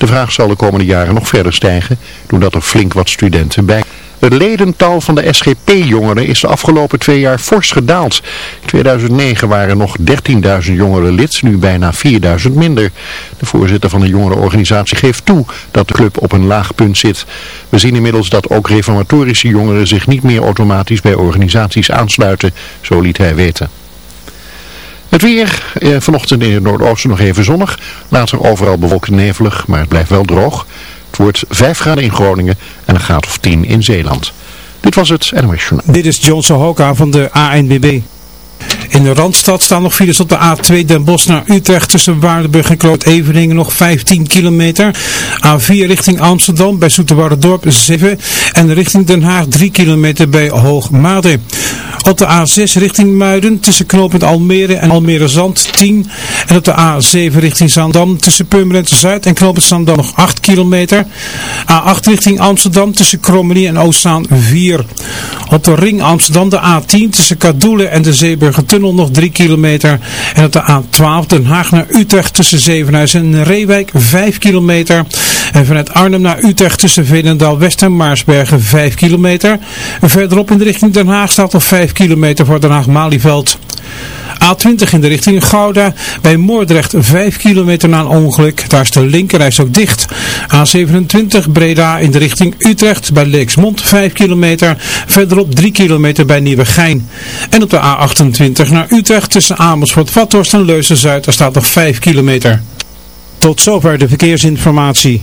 De vraag zal de komende jaren nog verder stijgen, doordat er flink wat studenten bij het ledental van de SGP-jongeren is de afgelopen twee jaar fors gedaald. In 2009 waren nog 13.000 jongeren lid, nu bijna 4.000 minder. De voorzitter van de jongerenorganisatie geeft toe dat de club op een laag punt zit. We zien inmiddels dat ook reformatorische jongeren zich niet meer automatisch bij organisaties aansluiten, zo liet hij weten. Het weer, eh, vanochtend in het noordoosten nog even zonnig, later overal bewolkt en nevelig, maar het blijft wel droog. Het wordt 5 graden in Groningen en een graad of 10 in Zeeland. Dit was het NOS. Dit is John Sohoka van de ANBB. In de Randstad staan nog files op de A2 Den Bosch naar Utrecht tussen Waardenburg en Kloot Eveningen nog 15 kilometer. A4 richting Amsterdam bij Dorp 7 en richting Den Haag 3 kilometer bij Hoogmade. Op de A6 richting Muiden tussen knooppunt Almere en Almere Zand 10. En op de A7 richting Zandam tussen Purmerend Zuid en knooppunt Zandam nog 8 kilometer. A8 richting Amsterdam tussen Krommenie en Oostzaan 4. Op de ring Amsterdam de A10 tussen Kadoelen en de Zeeburgertunnel nog 3 kilometer. En op de A12 Den Haag naar Utrecht tussen Zevenhuis en Reewijk 5 kilometer. En vanuit Arnhem naar Utrecht tussen Veenendaal West en Maarsbergen 5 kilometer. Verderop in de richting Den Haag staat nog 5 kilometer voor Den Haag-Malieveld. A20 in de richting Gouda. Bij Moordrecht 5 kilometer na een ongeluk. Daar is de linkerreis ook dicht. A27 Breda in de richting Utrecht. Bij Leeksmond 5 kilometer. Verderop 3 kilometer bij Nieuwegein. En op de A28 naar Utrecht tussen Amersfoort, Vathorst en Leusen-Zuid. Daar staat nog 5 kilometer. Tot zover de verkeersinformatie.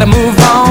gotta move on.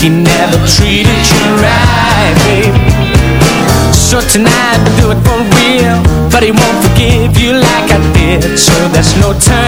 He never treated you right, babe. So tonight do it for real. But he won't forgive you like I did. So there's no time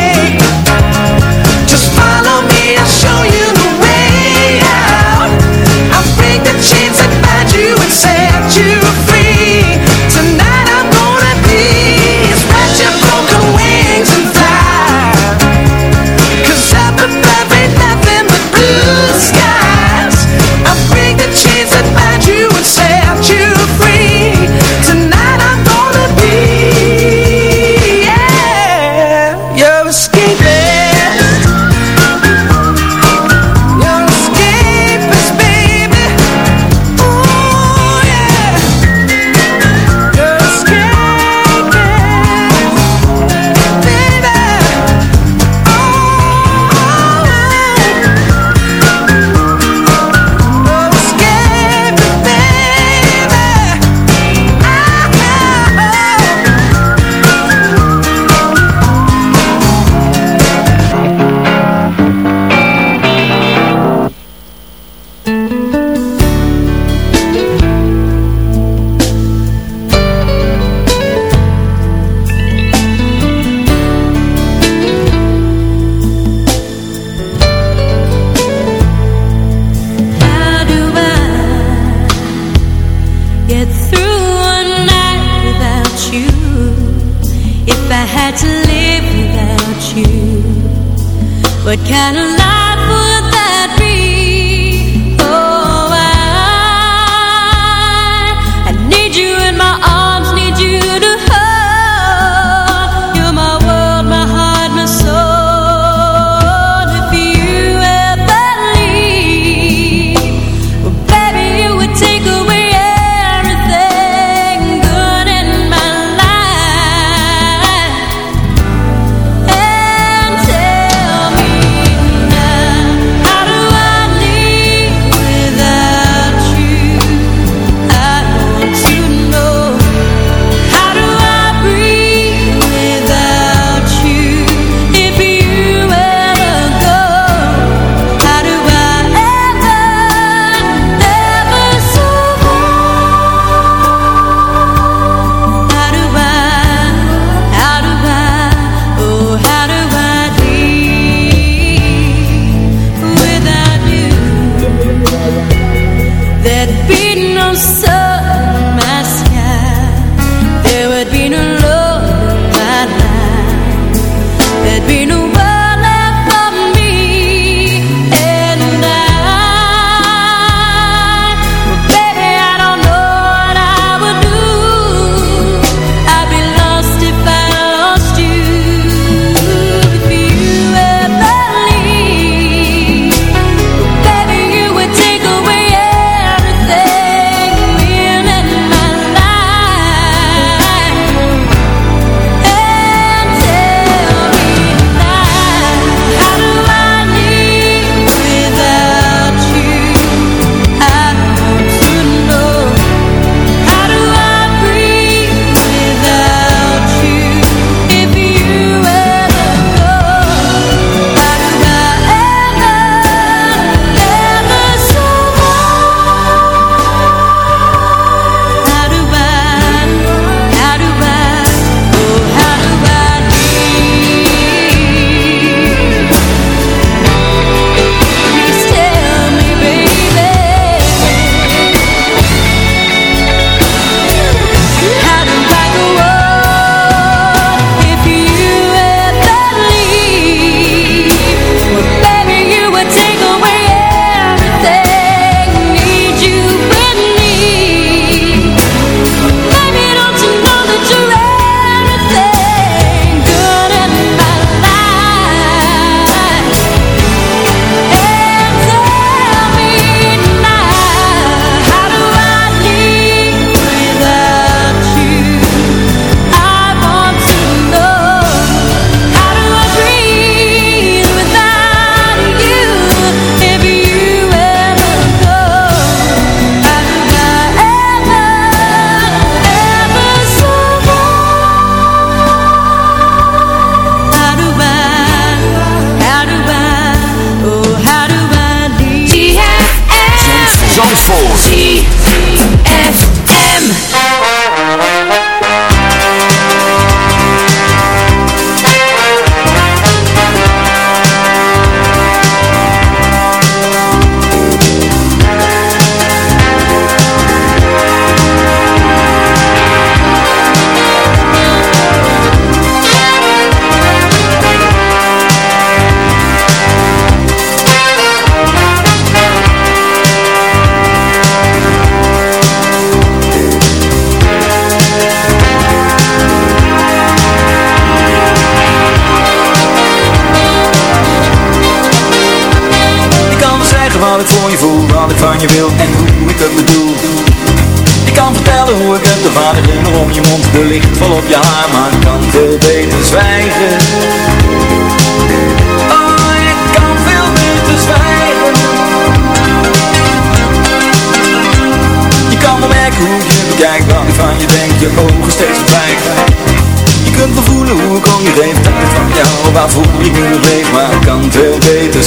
What kind of life?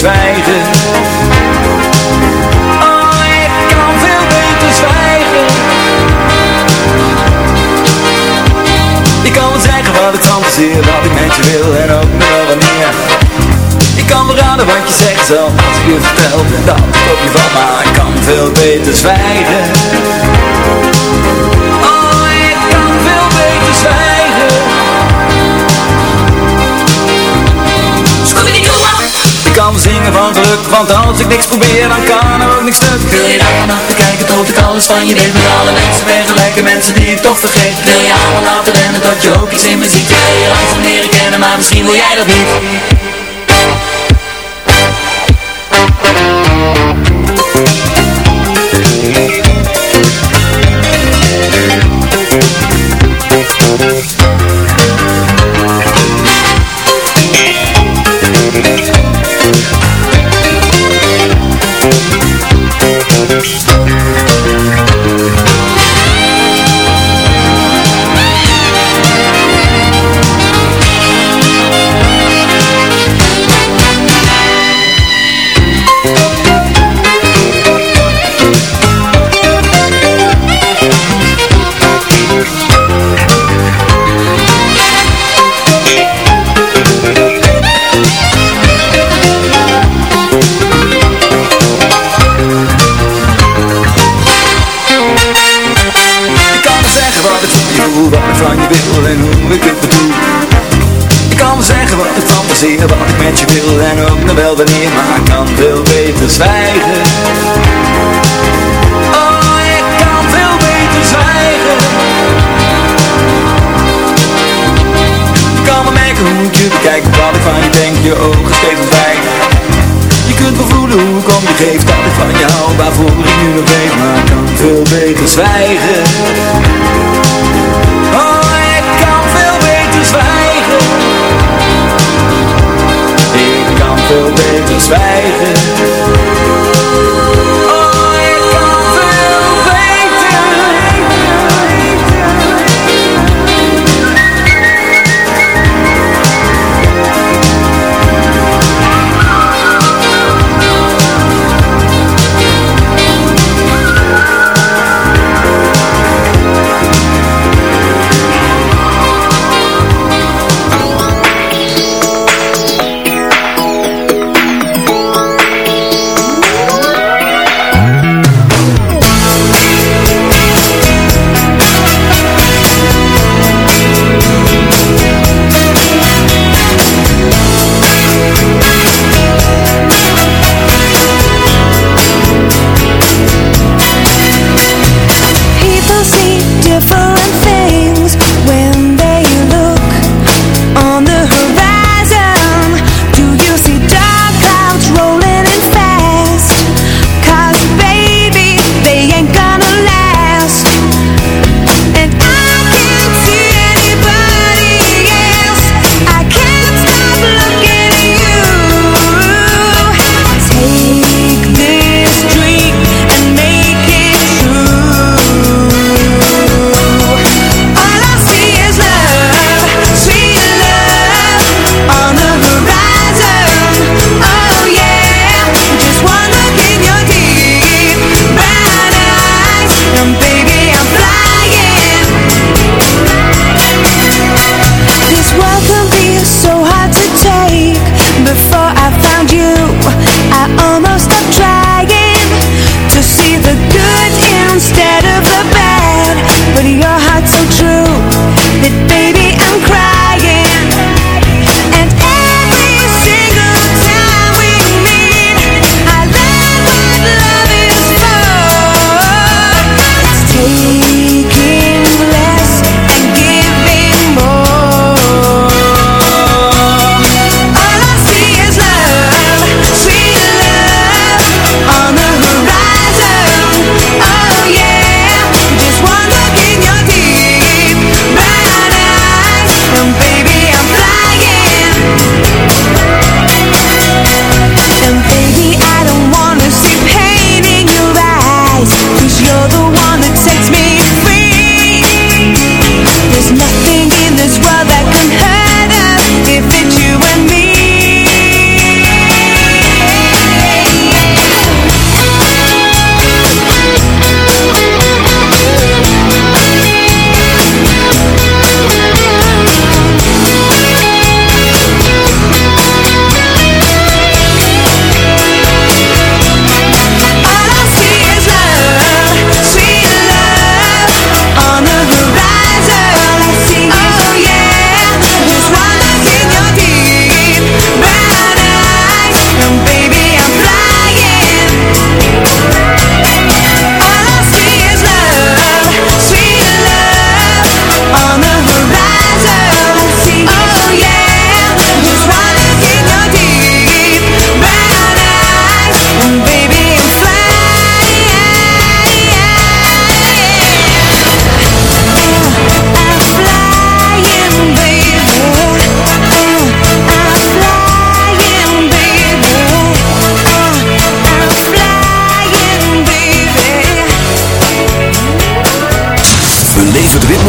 Oh, ik kan veel beter zwijgen. Ik kan wel zeggen wat ik fantaseer Wat ik met je wil en ook nog wanneer Ik kan wel raden wat je zegt zelf Als ik je vertel dat ik op je val Maar ik kan veel beter zwijgen want als ik niks probeer, dan kan er ook niks stuk. Wil je dag en nacht bekijken tot ik alles van je weet, met alle mensen vergelijken, mensen die ik toch vergeet. Wil je allemaal laten rennen tot je ook iets in me ziet. Wil je langzaam leren kennen, maar misschien wil jij dat niet.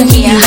sintonía.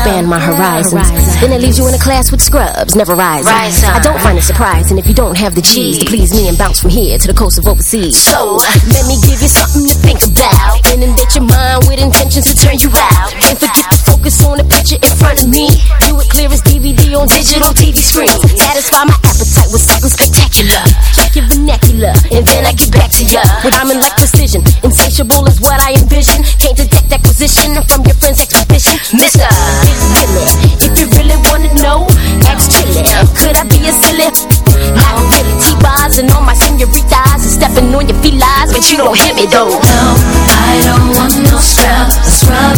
expand my horizons. Then it leaves you in a class with scrubs, never rising. I don't find it surprising if you don't have the cheese to please me and bounce from here to the coast of overseas. So, let me give you something to think about. Inundate your mind with intentions to turn you out. And forget the focus on the picture in front of me. Do it clear as DVD on digital TV screen. Satisfy my appetite with something spectacular. Check your vernacular, and then I get back to ya. With rhyming like precision, insatiable is what I envision. Can't detect acquisition from your friend's exhibition, Mister, get. If you really wanna know, ask chilly. Could I be a silly? Not really. T-bars and all my senoritas and stepping on your feet lies, but you don't hit me though. No, I don't want no scrub. Scrub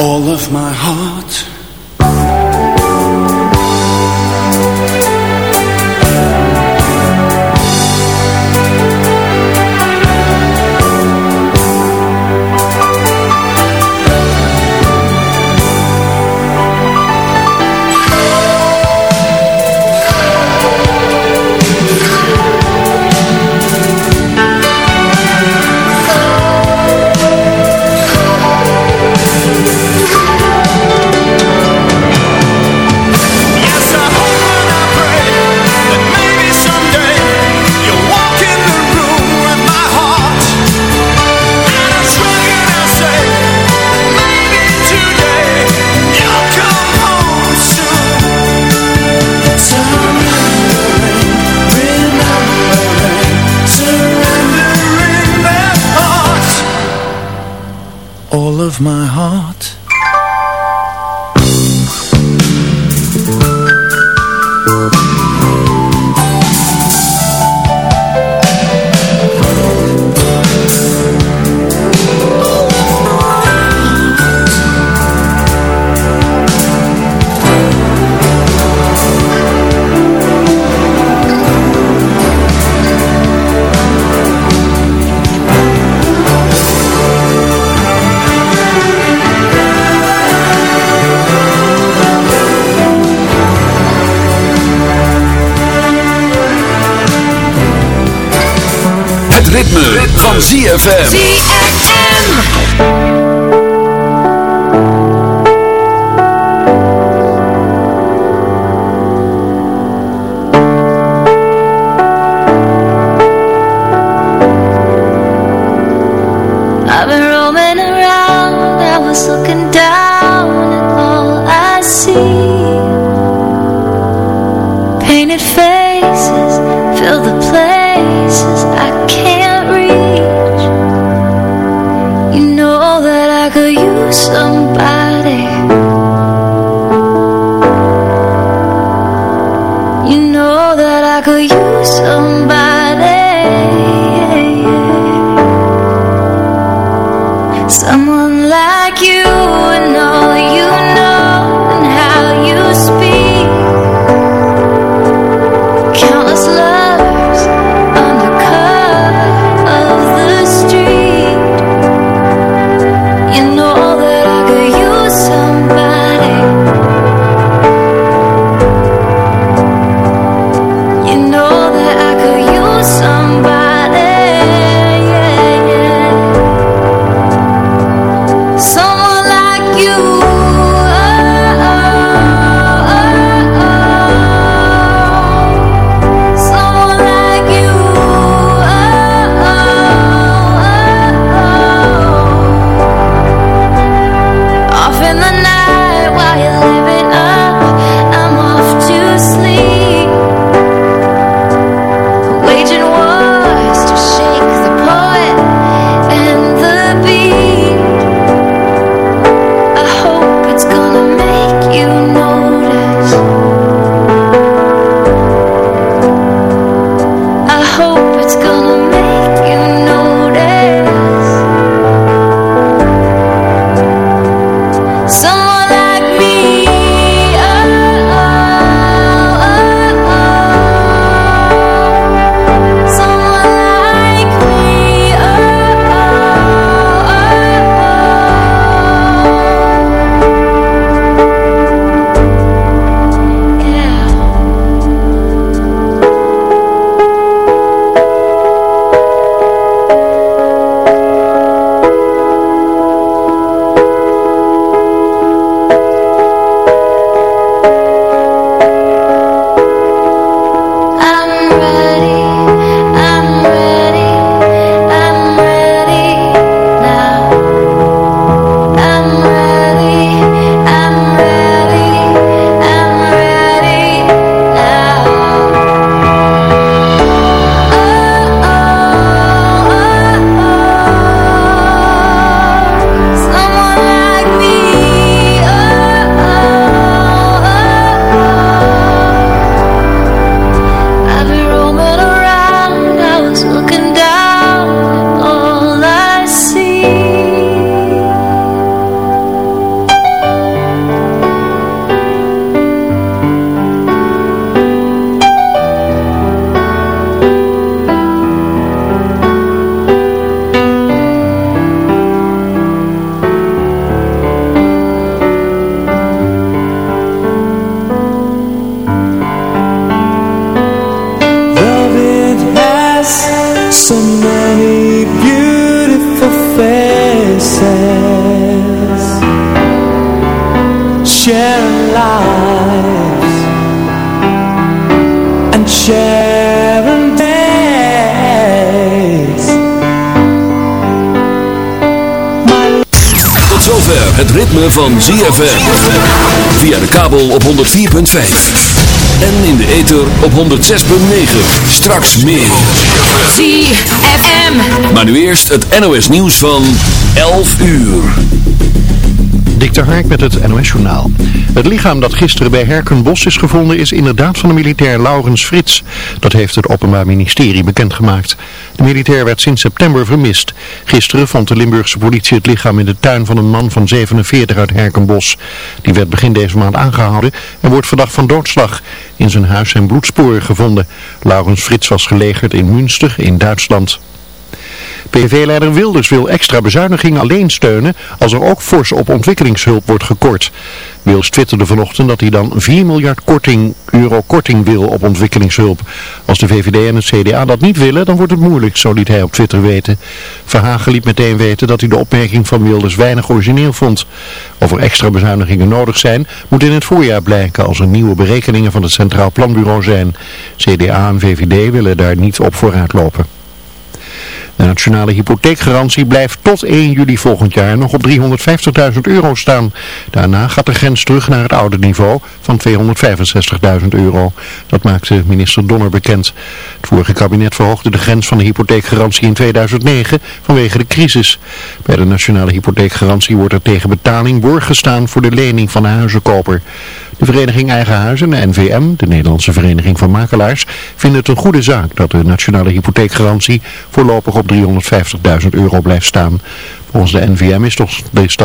all of my heart. See. Painted faces fill the places 什么？Het ritme van ZFM. Via de kabel op 104.5. En in de ether op 106.9. Straks meer. ZFM. Maar nu eerst het NOS nieuws van 11 uur. Dik de Hark met het NOS-journaal. Het lichaam dat gisteren bij Herkenbos is gevonden is inderdaad van de militair Laurens Frits. Dat heeft het Openbaar Ministerie bekendgemaakt. De militair werd sinds september vermist. Gisteren vond de Limburgse politie het lichaam in de tuin van een man van 47 uit Herkenbos. Die werd begin deze maand aangehouden en wordt verdacht van doodslag. In zijn huis zijn bloedsporen gevonden. Laurens Frits was gelegerd in Münster in Duitsland. PV-leider Wilders wil extra bezuinigingen alleen steunen als er ook fors op ontwikkelingshulp wordt gekort. Wilders twitterde vanochtend dat hij dan 4 miljard korting, euro korting wil op ontwikkelingshulp. Als de VVD en het CDA dat niet willen, dan wordt het moeilijk, zo liet hij op Twitter weten. Verhagen liet meteen weten dat hij de opmerking van Wilders weinig origineel vond. Of er extra bezuinigingen nodig zijn, moet in het voorjaar blijken als er nieuwe berekeningen van het Centraal Planbureau zijn. CDA en VVD willen daar niet op vooruit lopen. De nationale hypotheekgarantie blijft tot 1 juli volgend jaar nog op 350.000 euro staan. Daarna gaat de grens terug naar het oude niveau van 265.000 euro. Dat maakte minister Donner bekend. Het vorige kabinet verhoogde de grens van de hypotheekgarantie in 2009 vanwege de crisis. Bij de nationale hypotheekgarantie wordt er tegen betaling borg gestaan voor de lening van de huizenkoper. De vereniging Eigen Huizen, de NVM, de Nederlandse Vereniging van Makelaars, vinden het een goede zaak dat de nationale hypotheekgarantie voorlopig op 350.000 euro blijft staan. Volgens de NVM is toch de stad